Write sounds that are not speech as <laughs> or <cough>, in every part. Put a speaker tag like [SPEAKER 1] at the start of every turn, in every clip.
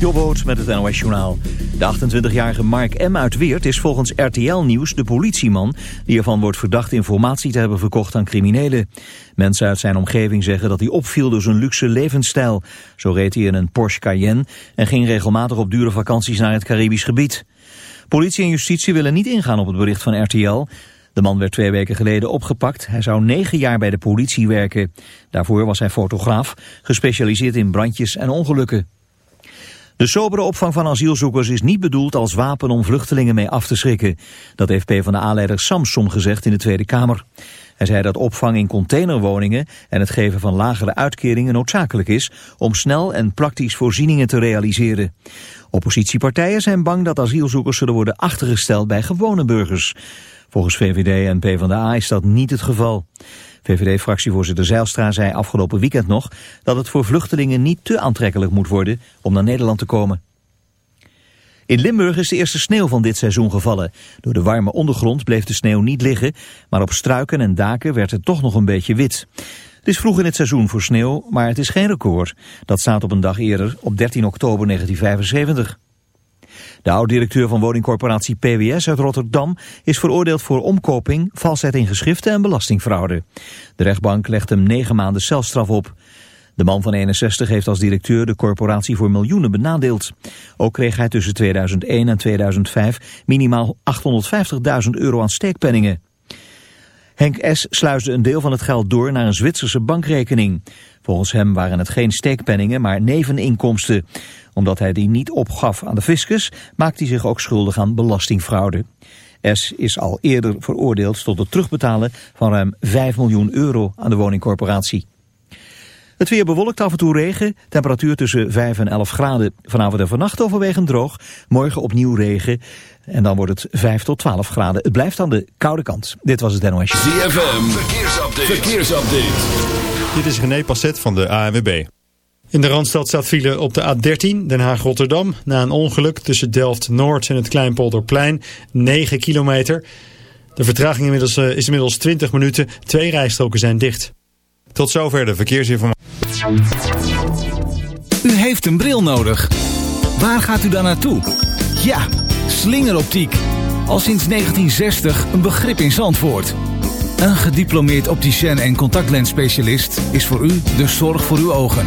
[SPEAKER 1] Jobboot met het NOS Journaal. De 28-jarige Mark M. uit Weert is volgens RTL Nieuws de politieman... die ervan wordt verdacht informatie te hebben verkocht aan criminelen. Mensen uit zijn omgeving zeggen dat hij opviel door zijn luxe levensstijl. Zo reed hij in een Porsche Cayenne en ging regelmatig op dure vakanties naar het Caribisch gebied. Politie en justitie willen niet ingaan op het bericht van RTL... De man werd twee weken geleden opgepakt. Hij zou negen jaar bij de politie werken. Daarvoor was hij fotograaf, gespecialiseerd in brandjes en ongelukken. De sobere opvang van asielzoekers is niet bedoeld als wapen om vluchtelingen mee af te schrikken. Dat heeft PvdA-leider Samson gezegd in de Tweede Kamer. Hij zei dat opvang in containerwoningen en het geven van lagere uitkeringen noodzakelijk is om snel en praktisch voorzieningen te realiseren. Oppositiepartijen zijn bang dat asielzoekers zullen worden achtergesteld bij gewone burgers. Volgens VVD en PvdA is dat niet het geval. VVD-fractievoorzitter Zijlstra zei afgelopen weekend nog dat het voor vluchtelingen niet te aantrekkelijk moet worden om naar Nederland te komen. In Limburg is de eerste sneeuw van dit seizoen gevallen. Door de warme ondergrond bleef de sneeuw niet liggen, maar op struiken en daken werd het toch nog een beetje wit. Het is vroeg in het seizoen voor sneeuw, maar het is geen record. Dat staat op een dag eerder, op 13 oktober 1975. De oud-directeur van woningcorporatie PWS uit Rotterdam is veroordeeld voor omkoping, valsheid in geschriften en belastingfraude. De rechtbank legt hem negen maanden celstraf op. De man van 61 heeft als directeur de corporatie voor miljoenen benadeeld. Ook kreeg hij tussen 2001 en 2005 minimaal 850.000 euro aan steekpenningen. Henk S. sluisde een deel van het geld door naar een Zwitserse bankrekening. Volgens hem waren het geen steekpenningen, maar neveninkomsten. Omdat hij die niet opgaf aan de fiscus, maakt hij zich ook schuldig aan belastingfraude. S is al eerder veroordeeld tot het terugbetalen van ruim 5 miljoen euro aan de woningcorporatie. Het weer bewolkt af en toe regen, temperatuur tussen 5 en 11 graden. Vanavond en vannacht overwegend droog, morgen opnieuw regen en dan wordt het 5 tot 12 graden. Het blijft aan de koude kant. Dit was het NOS.
[SPEAKER 2] ZFM, verkeersupdate. verkeersupdate.
[SPEAKER 3] Dit is René Passet van de ANWB. In de Randstad staat file op de A13 Den Haag-Rotterdam. Na een ongeluk tussen Delft-Noord en het Kleinpolderplein. 9 kilometer. De vertraging inmiddels, uh, is inmiddels 20 minuten. Twee rijstroken zijn dicht. Tot zover de verkeersinformatie.
[SPEAKER 4] U heeft een bril nodig. Waar gaat u dan naartoe? Ja, slingeroptiek. Al sinds 1960 een begrip in Zandvoort. Een gediplomeerd opticien en contactlensspecialist is voor u de zorg voor uw ogen.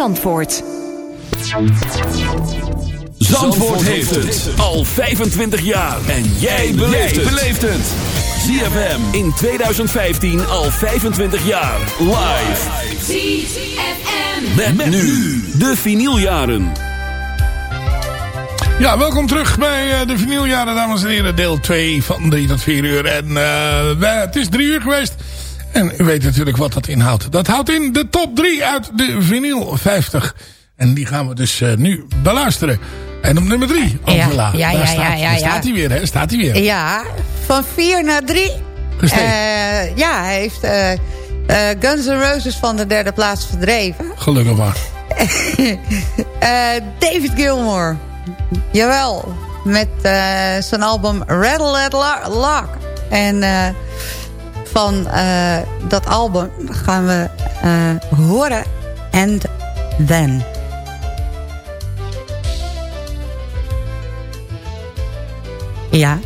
[SPEAKER 5] Zandvoort.
[SPEAKER 2] Zandvoort heeft het al 25 jaar. En jij beleeft het. ZFM in 2015 al 25 jaar. Live.
[SPEAKER 6] ZFM.
[SPEAKER 2] Met, met nu de vinyljaren.
[SPEAKER 7] Ja, welkom terug bij uh, de vinyljaren, dames en heren. Deel 2 van 3 tot 4 uur. En uh, het is 3 uur geweest. En u weet natuurlijk wat dat inhoudt. Dat houdt in de top 3 uit de vinyl 50. En die gaan we dus uh, nu beluisteren. En op nummer 3, Angela.
[SPEAKER 8] Ja, ja, ja,
[SPEAKER 7] staat,
[SPEAKER 8] ja, ja, ja.
[SPEAKER 7] staat hij weer, hè? Staat hij weer.
[SPEAKER 8] Ja, van 4 naar 3.
[SPEAKER 7] Gestegen.
[SPEAKER 8] Uh, ja, hij heeft uh, uh, Guns N' Roses van de derde plaats verdreven.
[SPEAKER 7] Gelukkig maar. <laughs>
[SPEAKER 8] David Gilmour. Jawel. Met zijn album Rattle That Lock. En van dat album gaan we horen. And Then. Ja.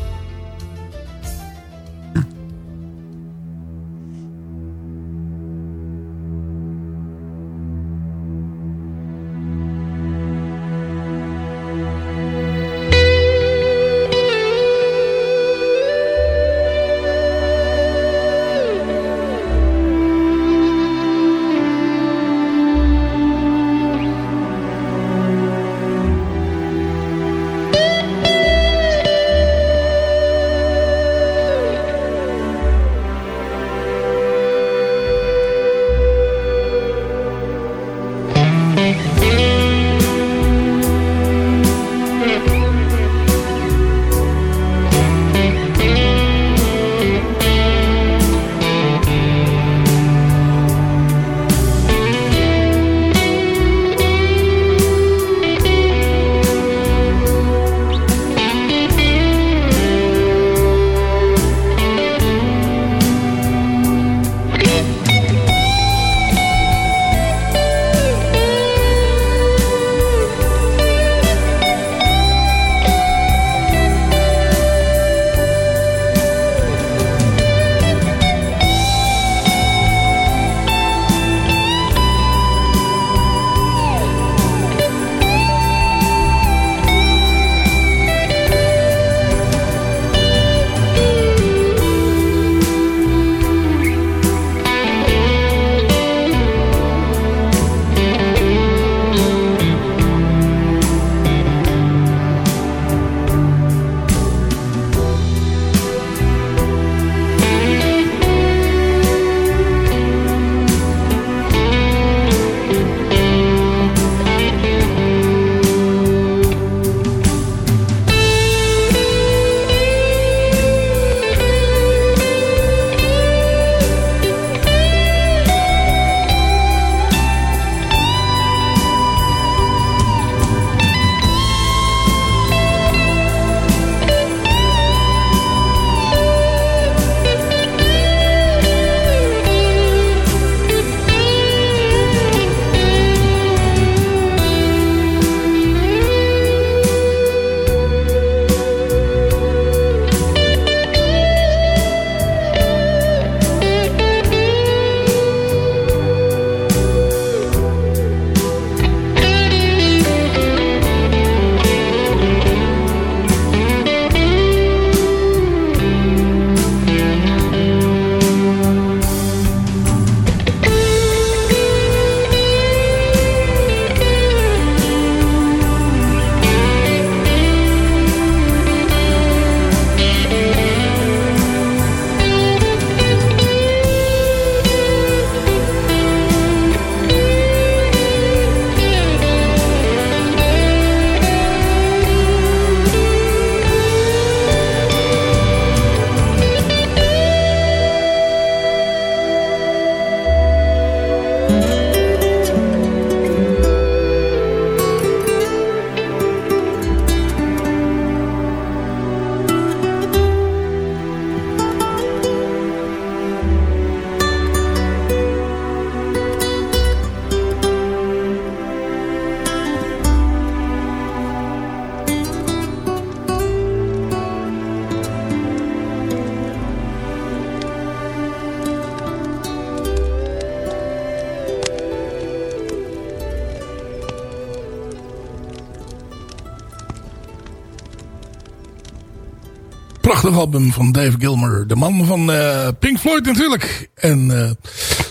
[SPEAKER 7] Album van Dave Gilmer. De man van uh, Pink Floyd natuurlijk. En uh,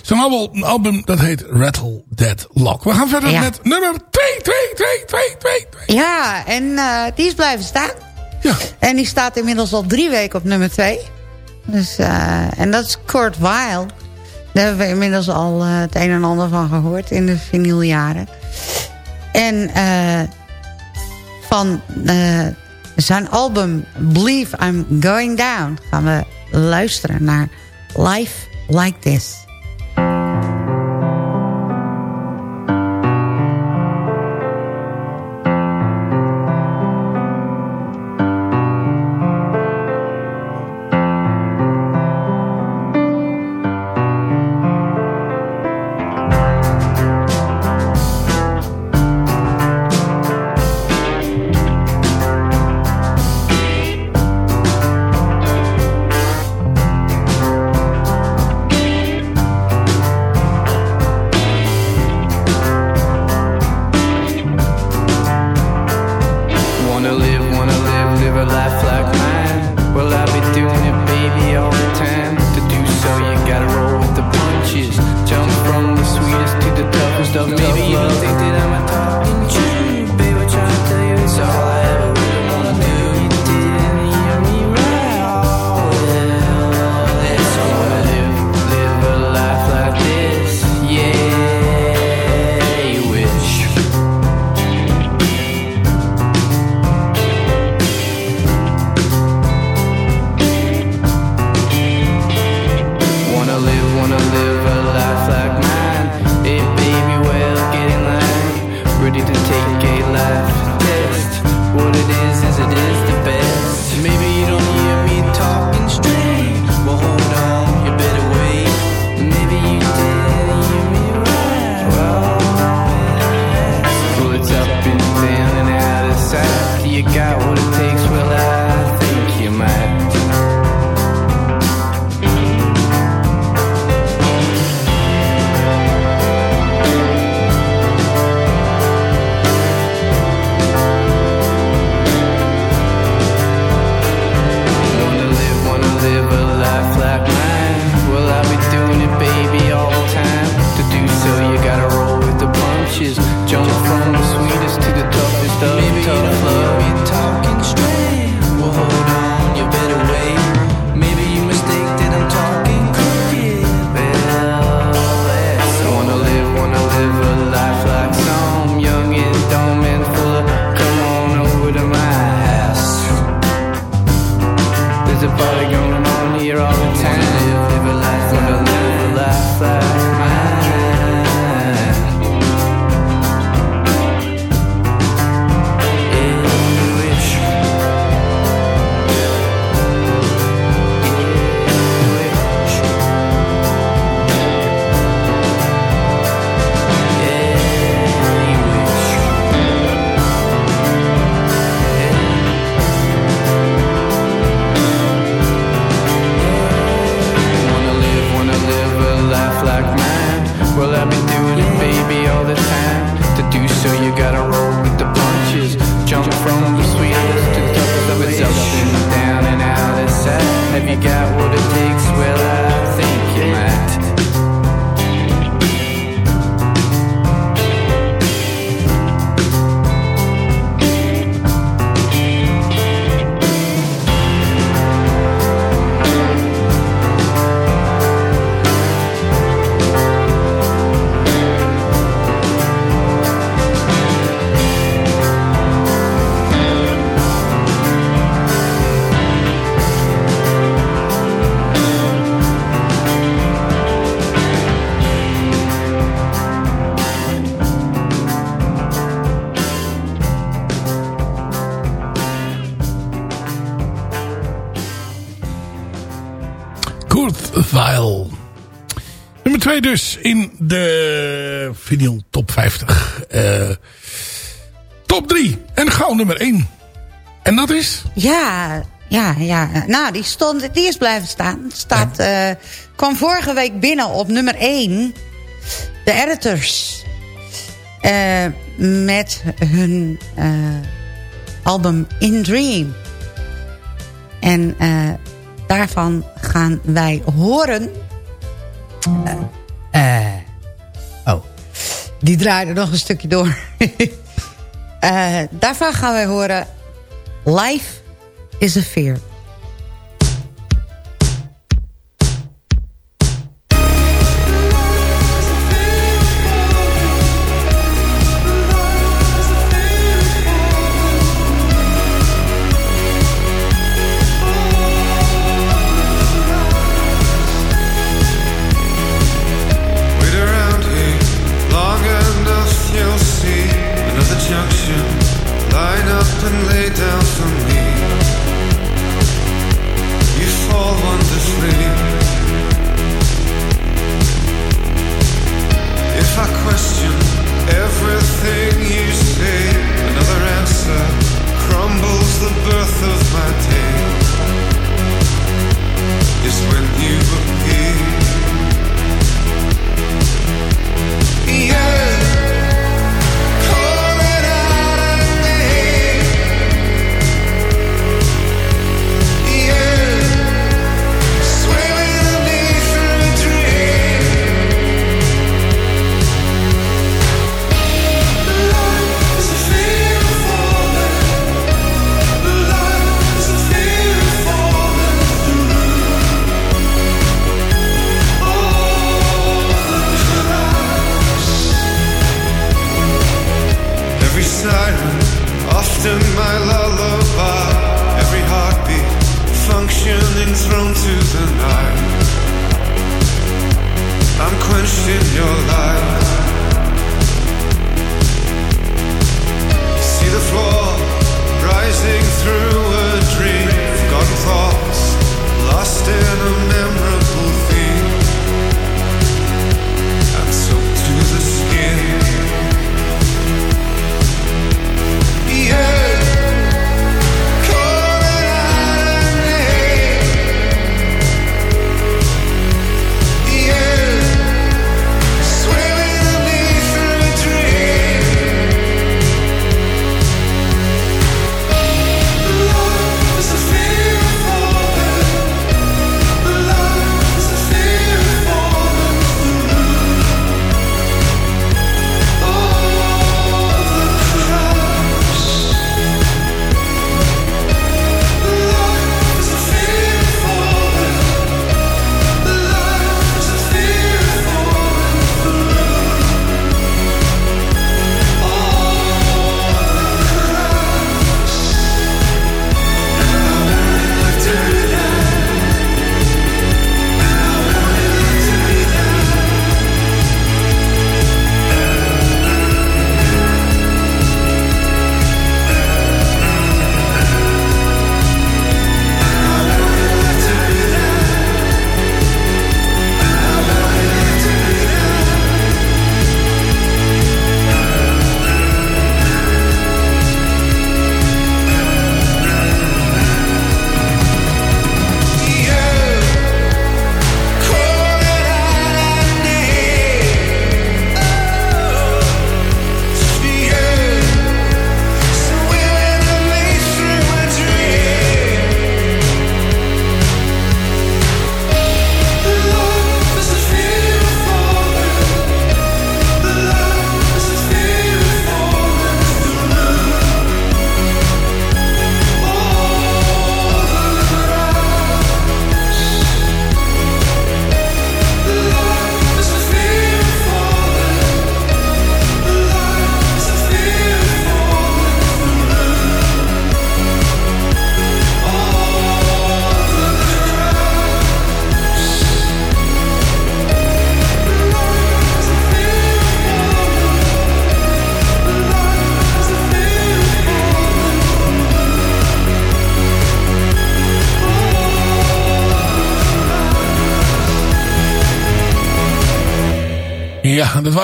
[SPEAKER 7] zijn album, album dat heet Rattle Dead Lock. We gaan verder
[SPEAKER 8] Ja.
[SPEAKER 7] met nummer 2, 2, 2, 2, 2, 2.
[SPEAKER 8] Ja, en eh, die is blijven staan.
[SPEAKER 7] Ja.
[SPEAKER 8] En die staat inmiddels al drie weken op nummer twee. Dus, en dat is Kurt Weill. Daar hebben we inmiddels al het een en ander van gehoord in de vinyljaren. En eh, van zijn album Believe I'm Going Down... gaan we luisteren naar Life Like This.
[SPEAKER 7] vinyl top 50. Uh, eh, top 3 en gauw nummer 1. En dat is?
[SPEAKER 8] Ja, ja, ja. Nou, die, stond, die is blijven staan. Staat, ja. Eh, kwam vorige week binnen op nummer 1. De Editors. Uh, met hun album In Dream. En daarvan gaan wij horen... Eh. Die draaide nog een stukje door. <laughs> Eh, daarvan gaan wij horen... Life is a Fear.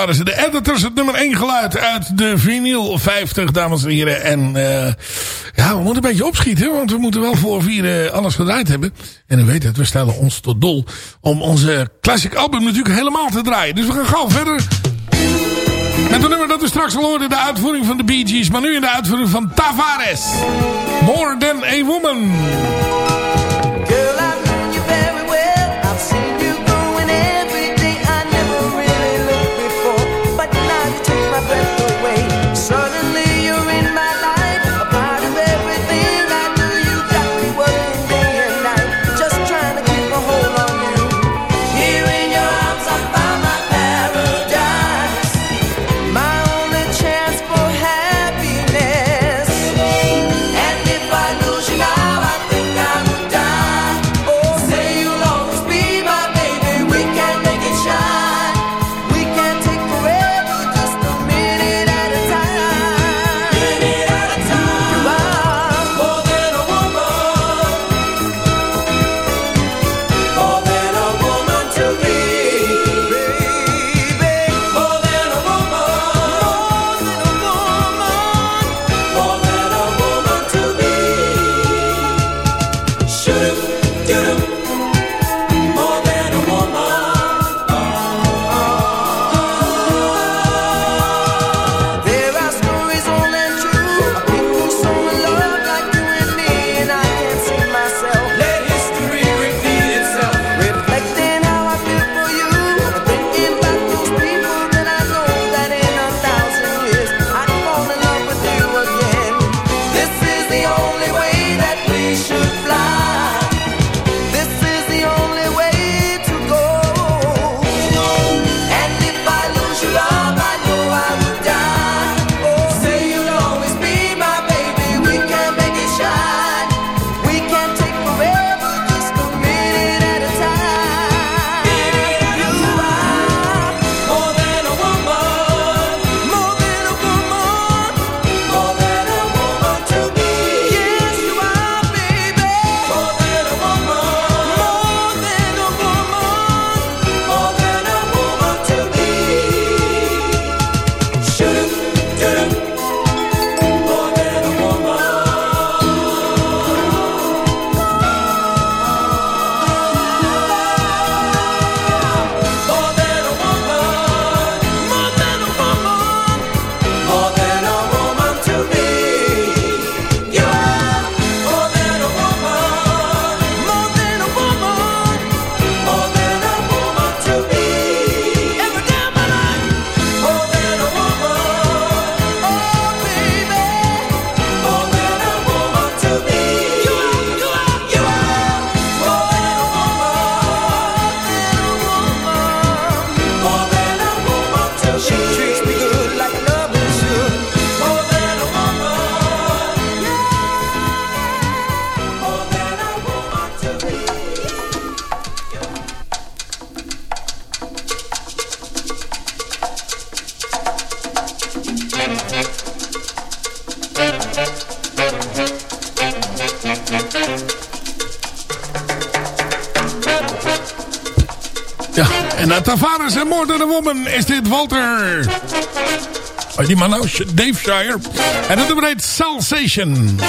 [SPEAKER 9] Waren ze. De editors, het nummer 1 geluid uit de vinyl 50, dames en heren. En uh, ja, we moeten een beetje opschieten, want we moeten wel voor vier alles gedraaid hebben. En u weet het, we stellen ons tot dol om onze classic album natuurlijk helemaal te draaien. Dus we gaan gauw verder. Met een nummer dat we straks al hoorden, de uitvoering van de Bee Gees. Maar nu in de uitvoering van Tavares. More Than A Woman. A Woman is dit Walter. Oh, die man nou, Dave Shire. En dat nummer heet Salsation.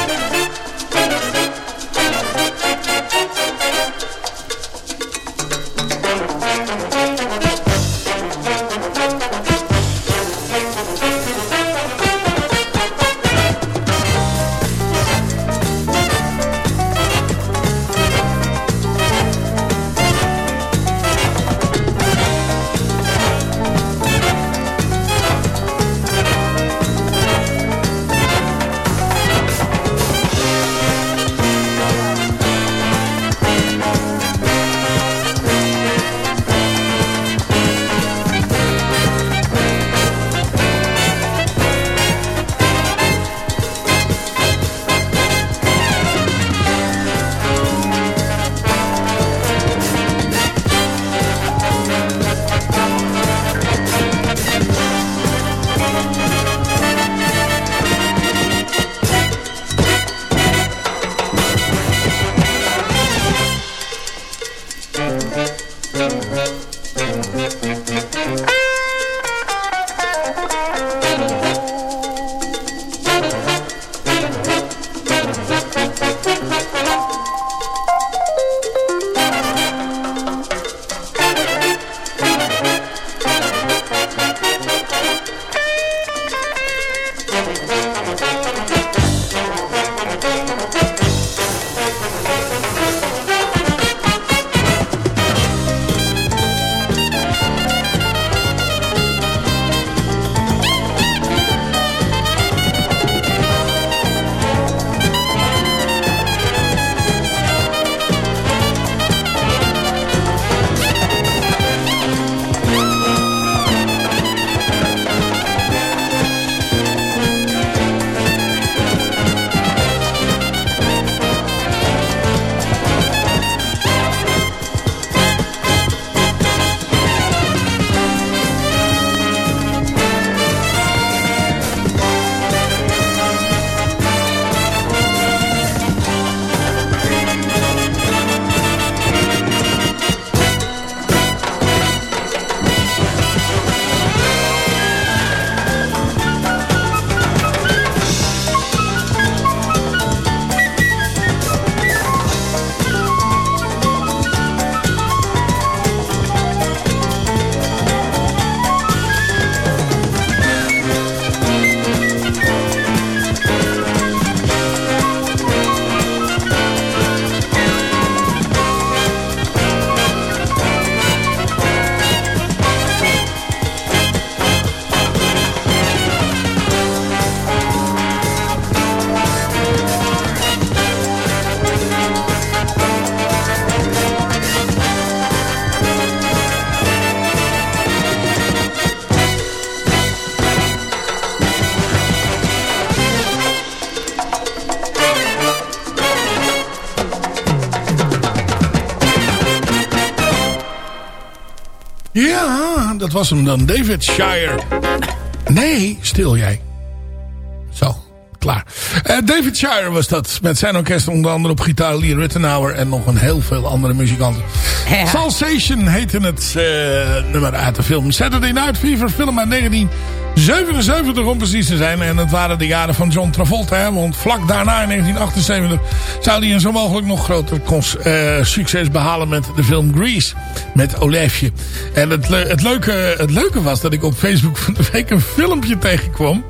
[SPEAKER 7] Dat was hem dan. David Shire. Nee, stil jij. Zo, klaar. Uh, David Shire was dat. Met zijn orkest onder andere op gitaar Lee Rittenauer. En nog een heel veel andere muzikanten. Ja. Salsation heette het uh, nummer uit de film. Saturday Night Fever, film uit 1977 om precies te zijn. En het waren de jaren van John Travolta. Hè, want vlak daarna in 1978 zou hij een zo mogelijk nog groter uh, succes behalen met de film Grease. Met Olijfje. En het, het, leuke, het leuke was dat ik op Facebook van de week een filmpje tegenkwam.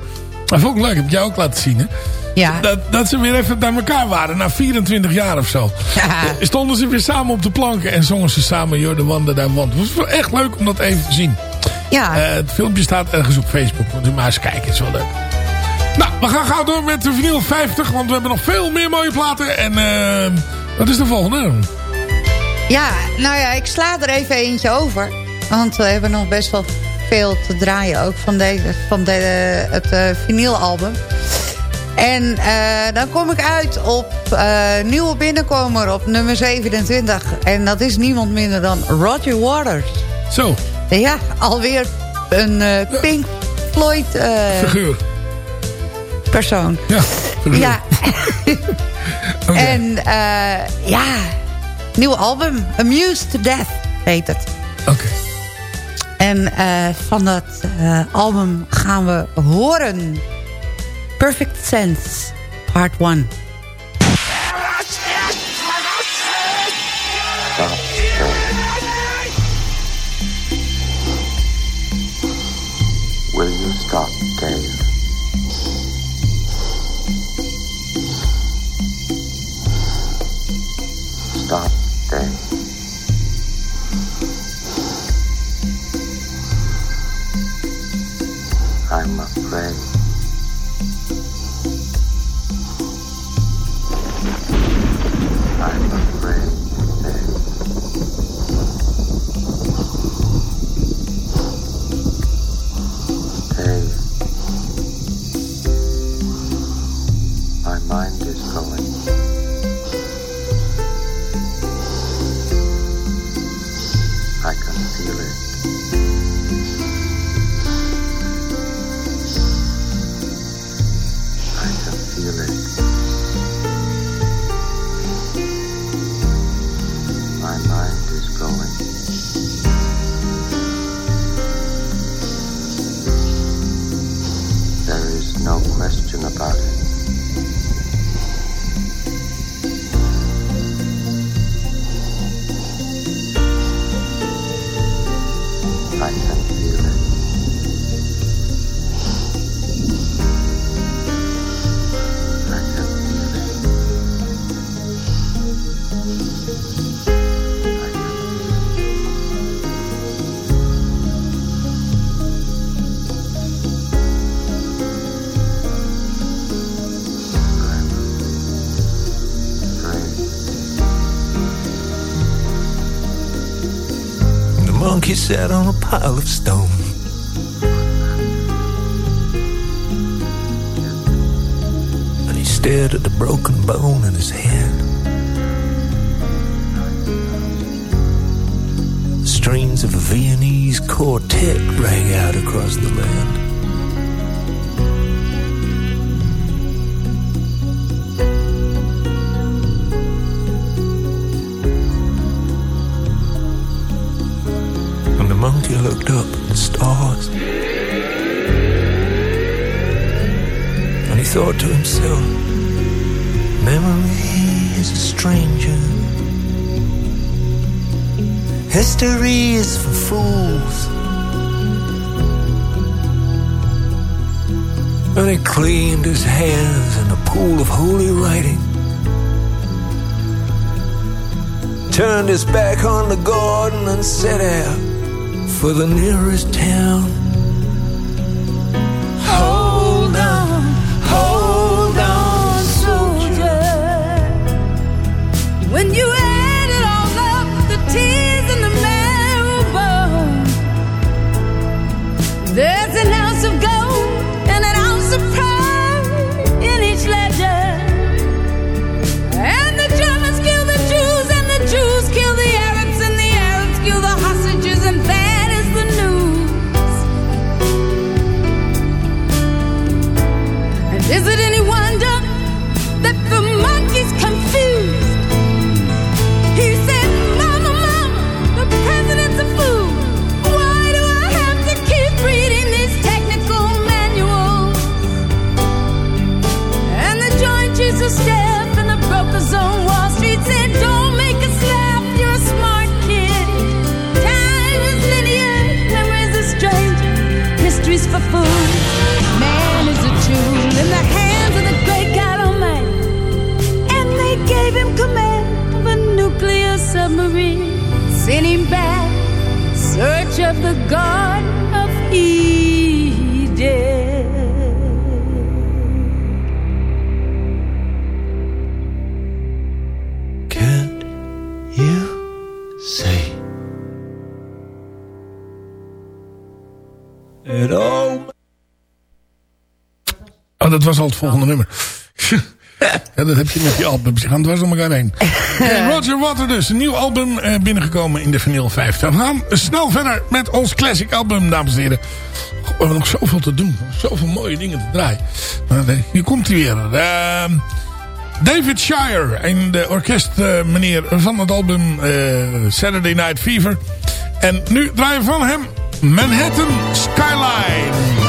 [SPEAKER 7] Dat vond ik leuk, heb ik jou ook laten zien hè.
[SPEAKER 8] Ja.
[SPEAKER 7] Dat, dat ze weer even bij elkaar waren. Na 24 jaar of zo. Ja. Stonden ze weer samen op de planken. En zongen ze samen You're the One That I Want. Het was echt leuk om dat even te zien.
[SPEAKER 8] Ja.
[SPEAKER 7] Uh, het filmpje staat ergens op Facebook. Moet u maar eens kijken. Het is wel leuk. Nou, we gaan gauw door met de vinyl 50. Want we hebben nog veel meer mooie platen. En uh, wat is de volgende?
[SPEAKER 8] Ja, nou ja, ik sla er even eentje over. Want we hebben nog best wel veel te draaien ook van, deze, van de, het uh, vinylalbum. En uh, dan kom ik uit op uh, nieuwe binnenkomer op nummer 27. En dat is niemand minder dan Roger Waters.
[SPEAKER 7] Zo.
[SPEAKER 8] Ja, alweer een uh, Pink Floyd...
[SPEAKER 7] figuur.
[SPEAKER 8] Persoon.
[SPEAKER 7] Ja, figuur.
[SPEAKER 8] Ja. <laughs> okay. En ja, nieuw album. Amused to Death heet het.
[SPEAKER 7] Oké. Okay.
[SPEAKER 8] En van dat album gaan we horen... Perfect Sense, Part 1.
[SPEAKER 10] Sat on a pile of stone. And he stared at the broken bone in his hand. The strains of a Viennese quartet rang out across the land. Looked up at the stars. And he thought to himself, Memory is a stranger. History is for fools. And he cleaned his hands in a pool of holy writing. Turned his back on the garden and set out for the nearest town.
[SPEAKER 11] All
[SPEAKER 7] Oh, dat was al het volgende nummer. <laughs> ja, dat heb je met die albums. Die gaan dwars door elkaar heen. Oké, <laughs> Roger Water dus. Een nieuw album eh, binnengekomen in de vinyl 50. We gaan snel verder met ons classic album, dames en heren. We hebben nog zoveel te doen. Zoveel mooie dingen te draaien. Maar eh, hier komt hij weer. Ehm, David Shire. En de orkestmeneer van het album eh, Saturday Night Fever. En nu draaien we van hem Manhattan Skyline.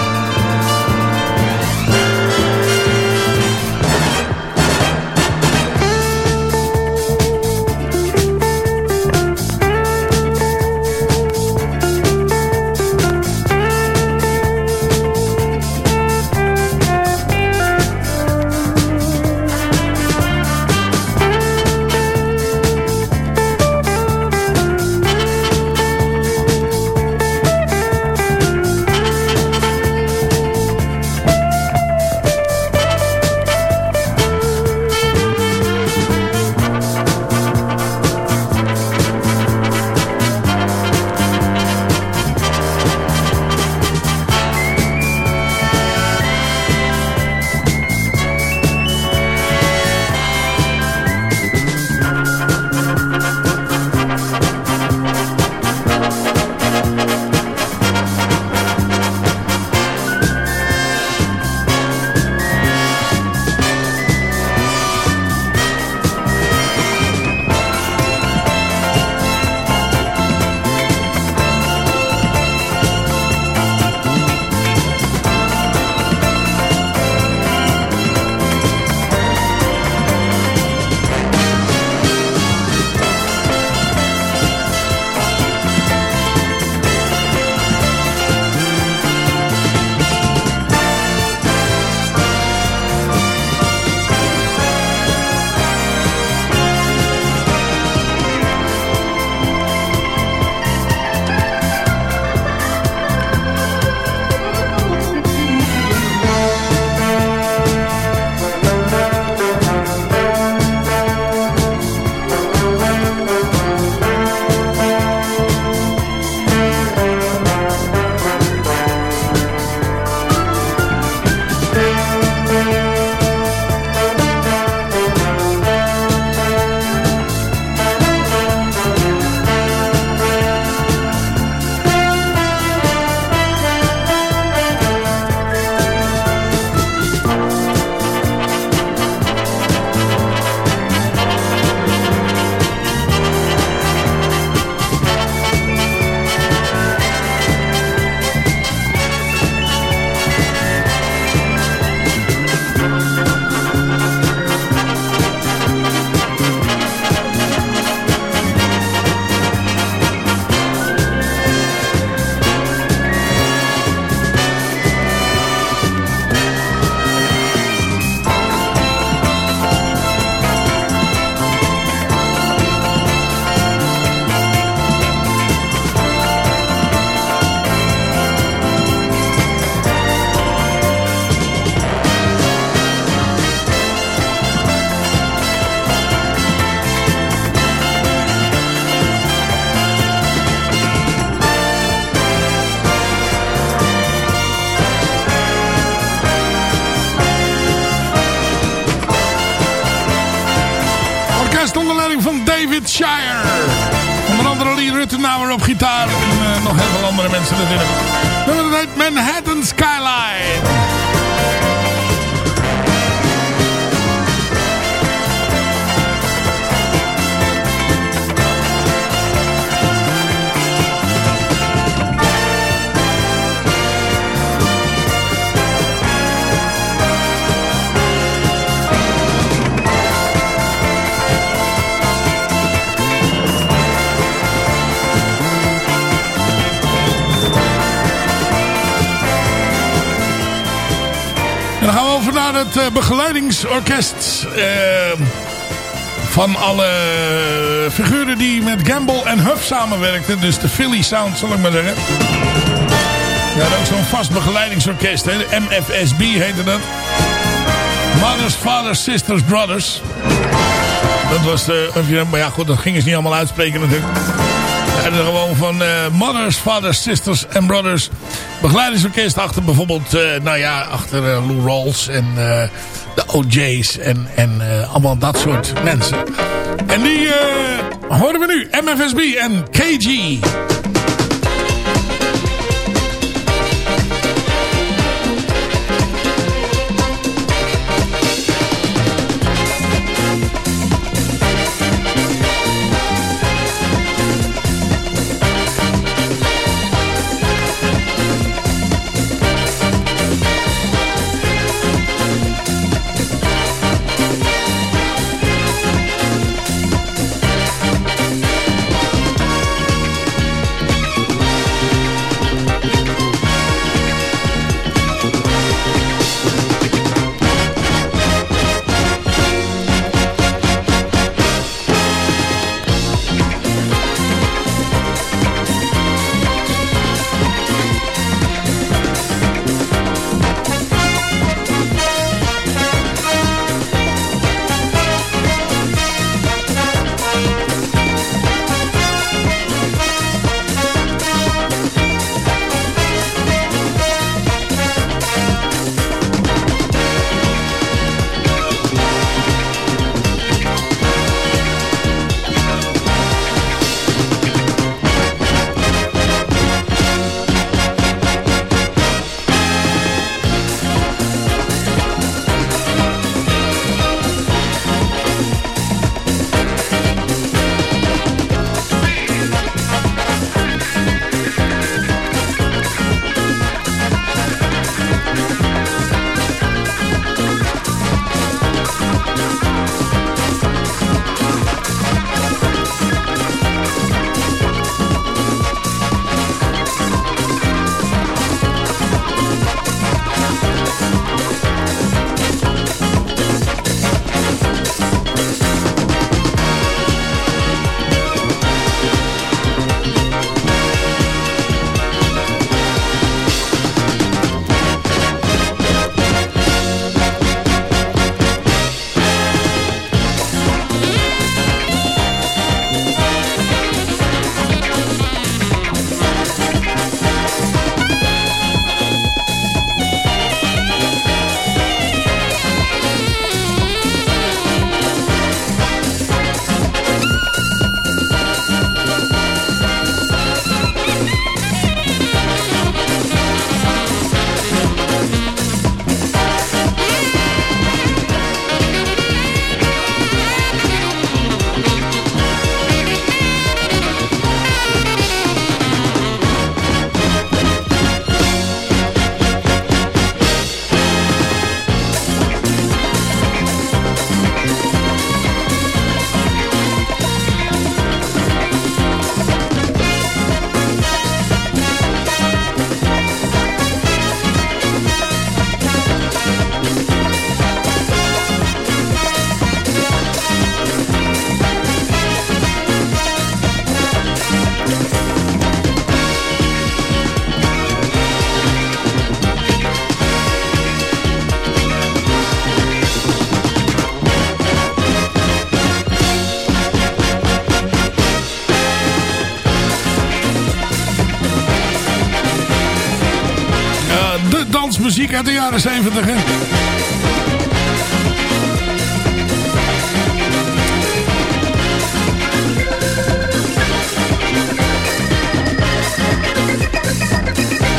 [SPEAKER 7] Van David Shire. Onder andere Lee Rittenauer op gitaar. En uh, nog heel veel andere mensen natuurlijk. Nummer heet Manhattan Skyline. Naar het uh, begeleidingsorkest uh, van alle figuren die met Gamble en Huff samenwerkten. Dus de Philly Sound, zal ik maar zeggen. Ja, ook zo'n vast begeleidingsorkest. De MFSB heette dat. Mothers, Fathers, Sisters, Brothers. Dat was de... Maar ja, goed, dat gingen ze niet allemaal uitspreken natuurlijk. En gewoon van Mothers, Fathers, Sisters en Brothers. Begeleidingsorkest achter bijvoorbeeld, uh, nou ja, achter uh, Lou Rawls en de OJ's en, en allemaal dat soort mensen. En die horen we nu, MFSB en KG. Muziek uit de jaren 70. Hè?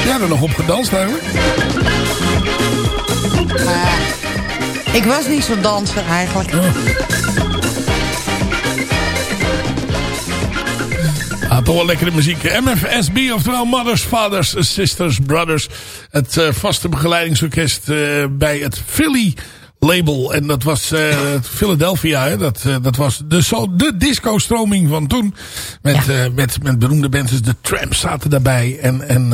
[SPEAKER 7] Ja, er nog op gedanst eigenlijk?
[SPEAKER 8] ik was niet zo'n danser eigenlijk. Oh.
[SPEAKER 7] Ah, toch wel lekkere muziek. MFSB, oftewel Mothers, Fathers, Sisters, Brothers. Het uh, vaste begeleidingsorkest uh, bij het Philly label. En dat was uh, Philadelphia. Hè? Dat, dat was de, so de disco-stroming van toen. Met, ja. met, met beroemde bands. De Tramps zaten daarbij. En, en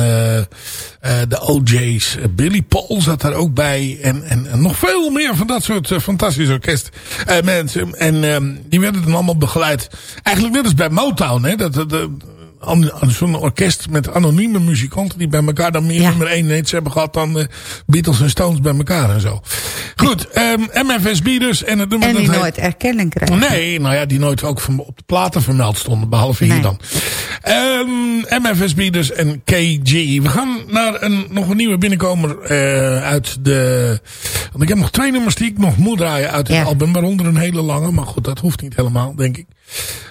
[SPEAKER 7] de OJ's. Billy Paul zat daar ook bij. En, en, en nog veel meer van dat soort fantastische orkest mensen. En um, die werden dan allemaal begeleid. Eigenlijk net als bij Motown. Hè? Dat, dat, zo'n orkest met anonieme muzikanten die bij elkaar dan meer ja. nummer 1 hits hebben gehad dan de Beatles en Stones bij elkaar en zo. Goed, um, MFSB dus. En, het nummer
[SPEAKER 8] en die
[SPEAKER 7] dat
[SPEAKER 8] nooit erkenning krijgen.
[SPEAKER 7] Nee, nou ja, die nooit ook op de platen vermeld stonden, behalve nee. hier dan. Um, MFSB dus en KG. We gaan naar een, nog een nieuwe binnenkomer uh, uit de... Want ik heb nog twee nummers die ik nog moet draaien uit het ja. album, waaronder een hele lange. Maar goed, dat hoeft niet helemaal, denk ik.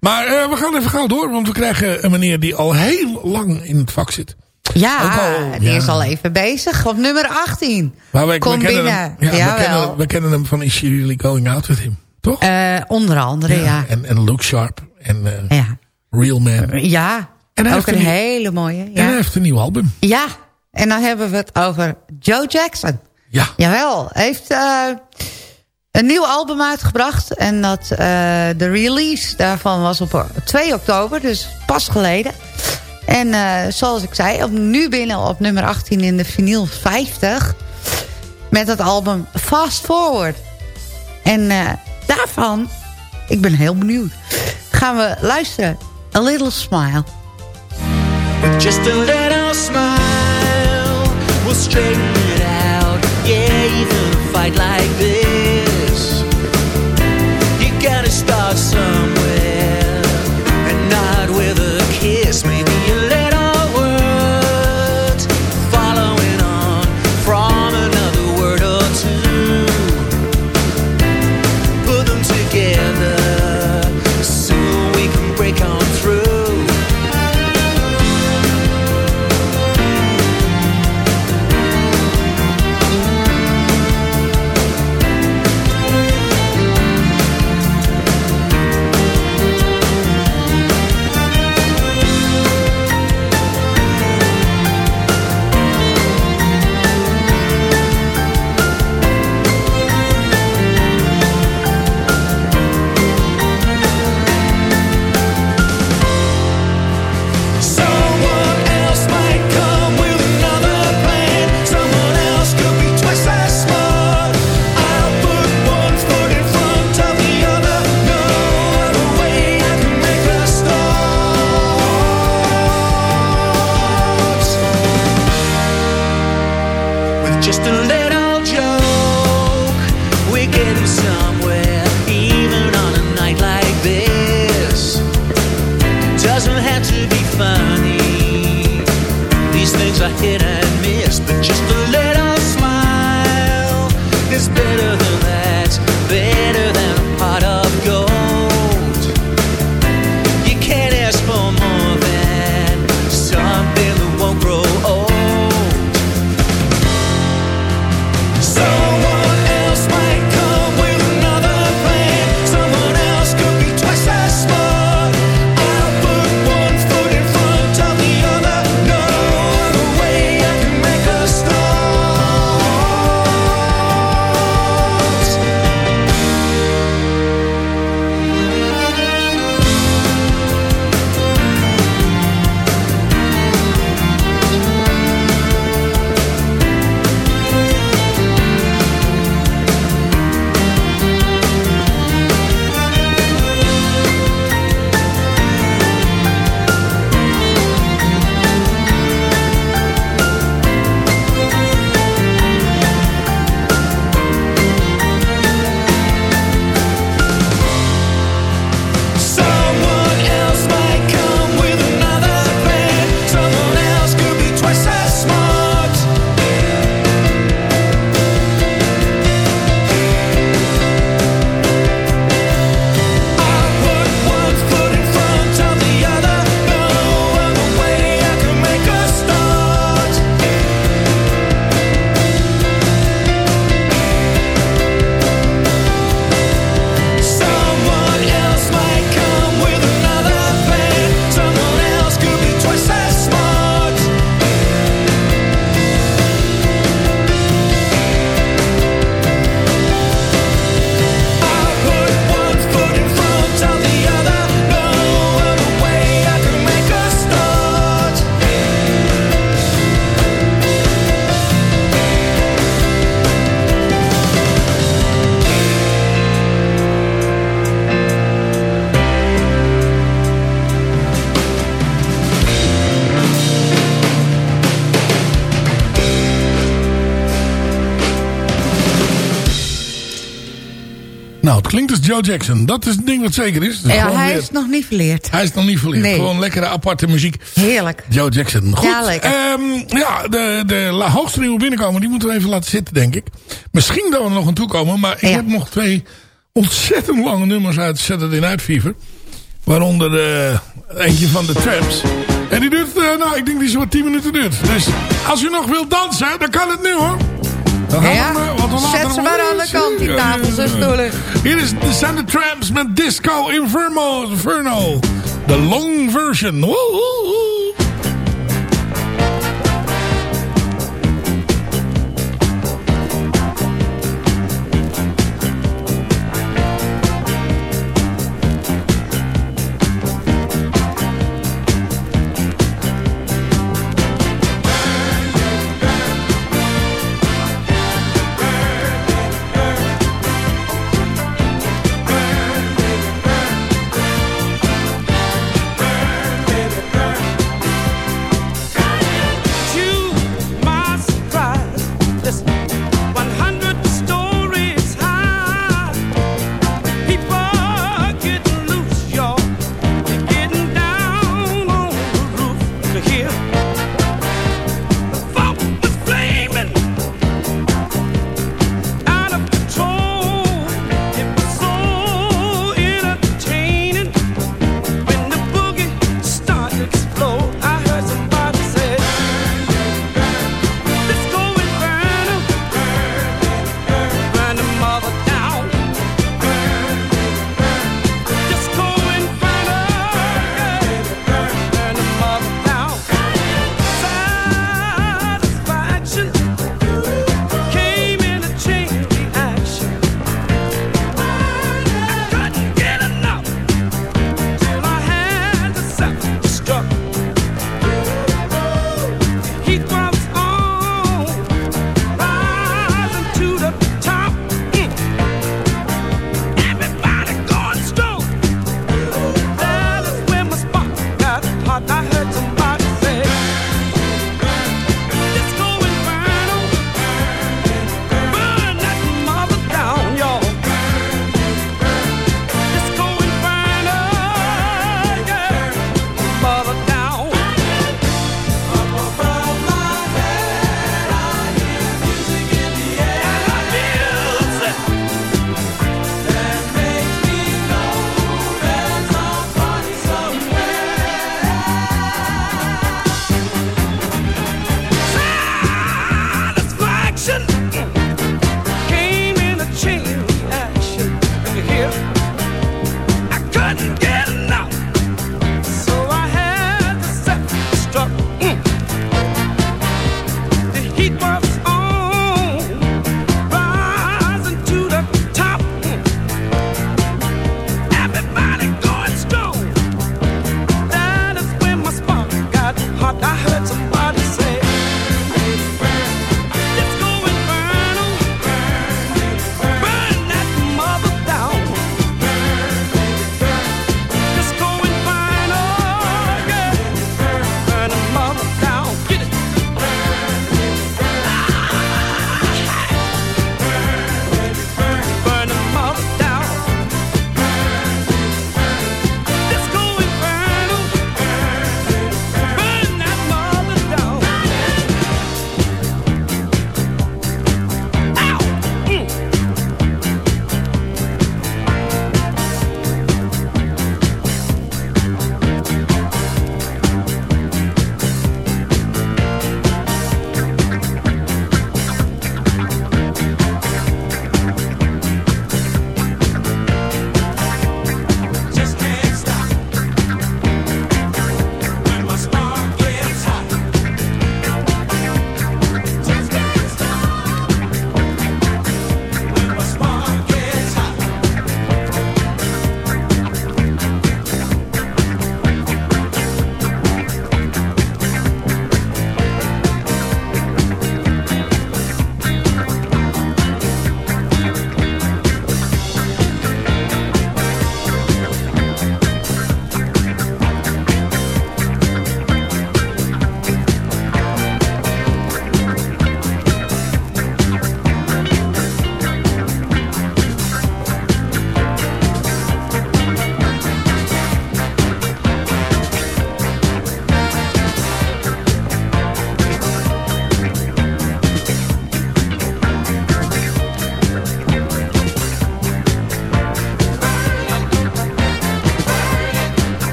[SPEAKER 7] Maar uh, we gaan even gauw door, want we krijgen een meneer die al heel lang in het vak zit.
[SPEAKER 8] Ja, al, die ja. is al even bezig. Op nummer 18.
[SPEAKER 7] Maar wij,
[SPEAKER 8] Kom
[SPEAKER 7] we
[SPEAKER 8] binnen.
[SPEAKER 7] Hem, ja, we, kennen, we, kennen, hem van Is She Really Going Out With Him, toch?
[SPEAKER 8] Uh, onder andere, ja. ja.
[SPEAKER 7] En, en Look Sharp en uh,
[SPEAKER 8] ja.
[SPEAKER 7] Real Man.
[SPEAKER 8] Ja,
[SPEAKER 7] en
[SPEAKER 8] ook een, een hele mooie. Ja.
[SPEAKER 7] En hij heeft een nieuw album.
[SPEAKER 8] Ja, en dan hebben we het over Joe Jackson.
[SPEAKER 7] Ja.
[SPEAKER 8] Jawel, heeft... Uh, een nieuw album uitgebracht. En dat, uh, de release daarvan was op 2 oktober, dus pas geleden. En uh, zoals ik zei, op, nu binnen op nummer 18 in de vinyl 50. Met het album Fast Forward. En uh, daarvan, ik ben heel benieuwd. Gaan we luisteren. A Little Smile.
[SPEAKER 9] Just a little smile. We'll straighten it out. Yeah, even fight like this.
[SPEAKER 7] some Joe Jackson. Dat is het ding wat zeker is. Dus
[SPEAKER 8] ja, hij
[SPEAKER 7] weer-
[SPEAKER 8] is nog niet verleerd.
[SPEAKER 7] hij is nog niet verleerd.
[SPEAKER 8] Nee.
[SPEAKER 7] Gewoon lekkere aparte muziek.
[SPEAKER 8] Heerlijk.
[SPEAKER 7] Joe Jackson. Goed.
[SPEAKER 8] Ja, lekker.
[SPEAKER 7] Ehm, ja, de, de hoogste nieuwe binnenkomen, die moeten we even laten zitten, denk ik. Misschien dat we er nog aan toe komen, maar ik heb nog twee ontzettend lange nummers uit Saturday Night Fever. Waaronder eh, eentje van de Tramps. En die duurt, eh, nou, ik denk die zo 10 minuten duurt. Dus als u nog wilt dansen, dan kan het nu hoor.
[SPEAKER 8] Ja, zet ze maar aan de kant, die tafels en stoelen.
[SPEAKER 7] Hier is zijn de Tramps met Disco Inferno. Inferno. De long version.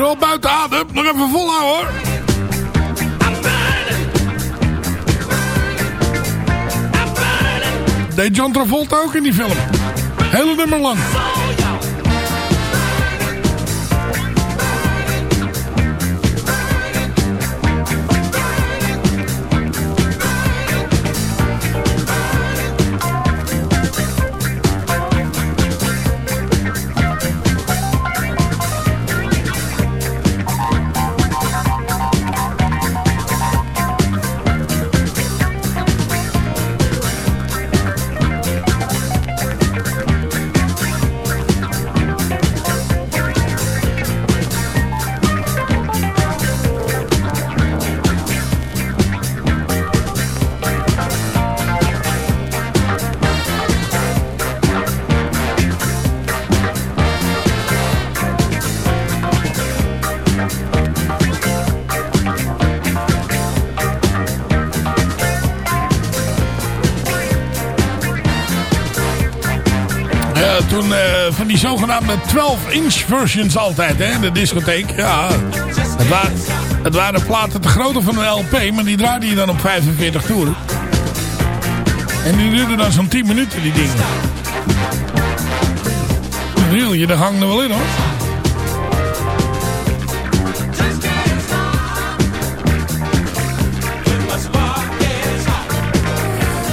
[SPEAKER 7] Wel buiten adem. Nog even volhouden hoor. Deed John Travolta ook in die film. Hele nummer lang. Van die zogenaamde 12-inch versions altijd, hè, de discotheek. Ja, het waren, het waren platen te groter van een LP, maar die draaide je dan op 45 toeren. En die duurde dan zo'n 10 minuten, die dingen. Je, daar hangt er wel in, hoor.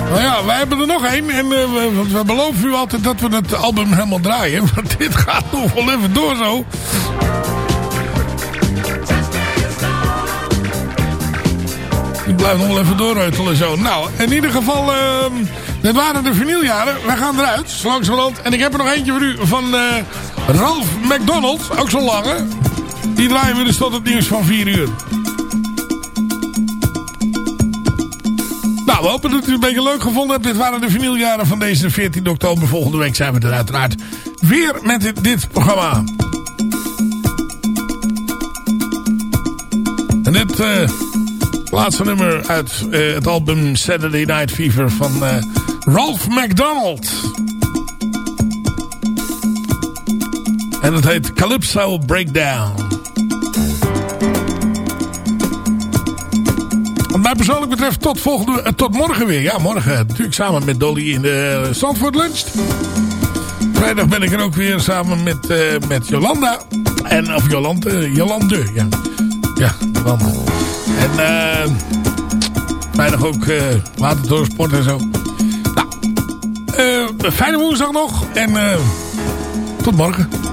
[SPEAKER 7] Nou ja, wij hebben er nog één. En eh, we, beloven u altijd dat we het album helemaal draaien. <laughs> Want dit gaat nog wel even door zo. Ik blijf nog wel even doorreutelen zo. Nou, in ieder geval... ehm dit waren de vinyljaren. Wij gaan eruit, zo langzamerhand. En ik heb er nog eentje voor u van eh, Ralph McDonald. Ook zo lange. Die draaien we dus tot het nieuws van 4 uur. Nou, we hopen dat u het een beetje leuk gevonden hebt. Dit waren de vinyljaren van deze 14 oktober. Volgende week zijn we er uiteraard weer met dit, programma. En dit eh, laatste nummer uit eh, het album Saturday Night Fever van eh, Ralph McDonald. En het heet Calypso Breakdown. Mij persoonlijk betreft tot, volgende, eh, tot morgen weer. Ja, morgen natuurlijk samen met Dolly in de Zandvoort Lunch. Vrijdag ben ik er ook weer samen met, eh, met Jolanda. En, of Jolande, Jolande, ja. Ja. En eh vrijdag ook eh watertorensport en zo. Nou, eh, fijne woensdag nog. En eh tot morgen.